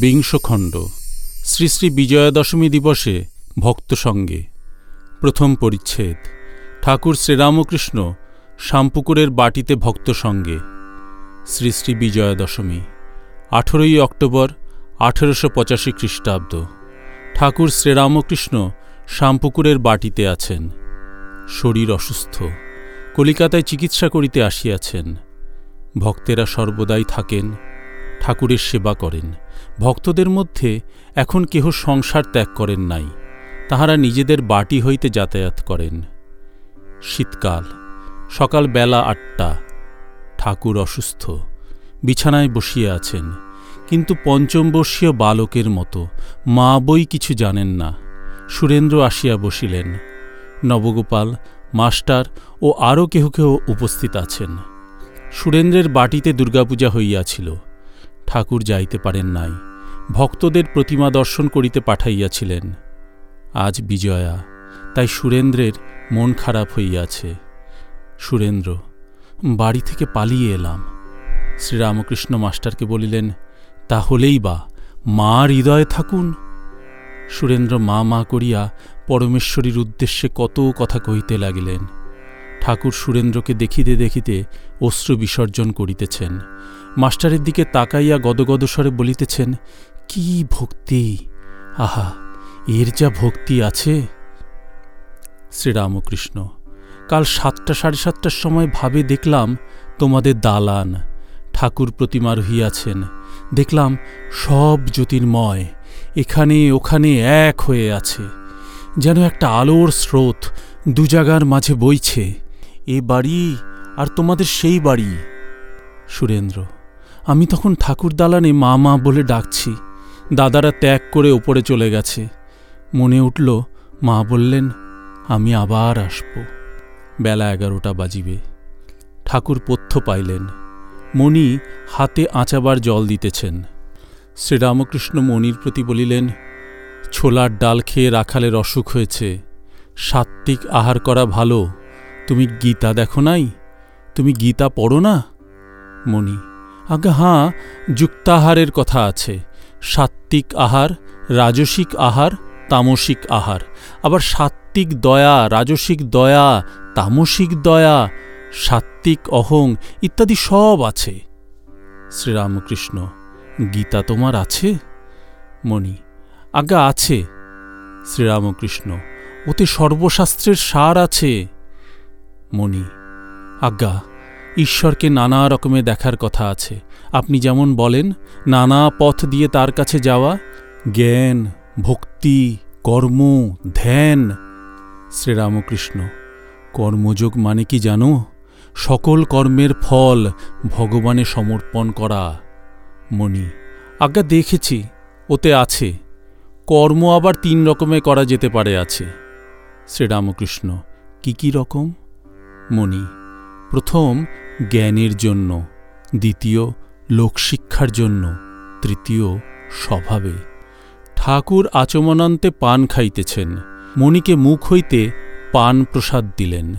বিংশ খণ্ড শ্রী শ্রী বিজয়া দশমী দিবসে ভক্ত সঙ্গে। প্রথম পরিচ্ছেদ, ঠাকুর শ্রীরামকৃষ্ণ শ্যামপুকুরের বাটিতে ভক্ত সঙ্গে। শ্রী শ্রী বিজয়া দশমী আঠেরোই অক্টোবর, আঠেরোশো পঁচাশি খ্রিস্টাব্দ। ঠাকুর শ্রীরামকৃষ্ণ শ্যামপুকুরের বাটিতে আছেন। শরীর অসুস্থ, কলিকাতায় চিকিৎসা করিতে আসিয়াছেন। ভক্তেরা সর্বদাই থাকেন। ঠাকুরের সেবা করেন। ভক্তদের মধ্যে এখন কেহ সংসার ত্যাগ করেন নাই, তাহারা নিজেদের বাটি হইতে যাতায়াত করেন। শীতকাল, সকাল বেলা আটটা, ঠাকুর অসুস্থ, বিছানায় বসিয়া আছেন। কিন্তু পঞ্চমবর্ষীয় বালকের মতো মা বই কিছু জানেন না। সুরেন্দ্র আসিয়া বসিলেন। নবগোপাল, মাস্টার ও আরও কেহ কেহ উপস্থিত আছেন। সুরেন্দ্রের বাটিতে দুর্গাপূজা হইয়াছিল। ঠাকুর যাইতে পারেন নাই। ভক্তদের প্রতিমা দর্শন করিতে পাঠাইয়াছিলেন। আজ বিজয়া, তাই সুরেন্দ্রের মন খারাপ হইয়াছে। সুরেন্দ্র, বাড়ি থেকে পালিয়ে এলাম। শ্রীরামকৃষ্ণ মাস্টারকে বলিলেন, তাহলেই বা মা হৃদয়ে থাকুন। সুরেন্দ্র মা মা করিয়া পরমেশ্বরীর উদ্দেশ্যে কত কথা কহিতে লাগিলেন। ঠাকুর সুরেন্দ্রকে দেখিতে দেখিতে অশ্রু বিসর্জন করিতেছেন। মাস্টারের দিকে তাকাইয়া গদগদ স্বরে বলিতেছেন, কি ভক্তি? আহা, এর যা ভক্তি আছে। শ্রীরামকৃষ্ণ, কাল সাতটা সাড়ে সাতটার সময় ভাবে দেখলাম তোমাদের দালান। ঠাকুর প্রতিমা রহিয়াছেন। দেখলাম সব জ্যোতির্ময়, এখানে ওখানে এক হয়ে আছে। যেন একটা আলোর স্রোত দু জায়গার মাঝে বইছে। এ বাড়ি আর তোমাদের সেই বাড়ি। সুরেন্দ্র, আমি তখন ঠাকুর দালানে মা মা বলে ডাকছি। দাদারা ত্যাগ করে ওপরে চলে গেছে। মনে উঠল, মা বললেন, আমি আবার আসব। বেলা এগারোটা বাজিবে। ঠাকুর পথ্য পাইলেন। মণি হাতে আঁচাবার জল দিতেছেন। শ্রীরামকৃষ্ণ মণির প্রতি বলিলেন, ছোলার ডাল খেয়ে রাখালের অসুখ হয়েছে। সাত্ত্বিক আহার করা ভালো। তুমি গীতা দেখো নাই? তুমি গীতা পড়ো না? মণি, আজ্ঞা, হাঁ, যুক্তাহারের কথা আছে। সাত্ত্বিক আহার, রাজসিক আহার, তামসিক আহার। আবার সাত্ত্বিক দয়া, রাজসিক দয়া, তামসিক দয়া, সাত্ত্বিক অহং ইত্যাদি সব আছে। শ্রীরামকৃষ্ণ, গীতা তোমার আছে? মণি, আজ্ঞা, আছে। শ্রীরামকৃষ্ণ ওতে সর্বশাস্ত্রের সার আছে। মণি, আজ্ঞা, ঈশ্বরকে নানা রকমে দেখার কথা আছে। আপনি যেমন বলেন, নানা পথ দিয়ে তার কাছে যাওয়া, জ্ঞান, ভক্তি, কর্ম, ধ্যান। শ্রীরামকৃষ্ণ, কর্মযোগ মানে কি জানো? সকল কর্মের ফল ভগবানে সমর্পণ করা। মণি, আজ্ঞা দেখেছি, ওতে আছে। কর্ম আবার তিন রকমে করা যেতে পারে আছে। শ্রীরামকৃষ্ণ, কি কি রকম? মণি। প্রথম, জ্ঞানের জন্য। দ্বিতীয়, লোকশিক্ষার জন্য। তৃতীয়, স্বভাবে। ঠাকুর আচমনান্তে পান খাইতেছেন। মণিকে মুখ হইতে পান প্রসাদ দিলেন।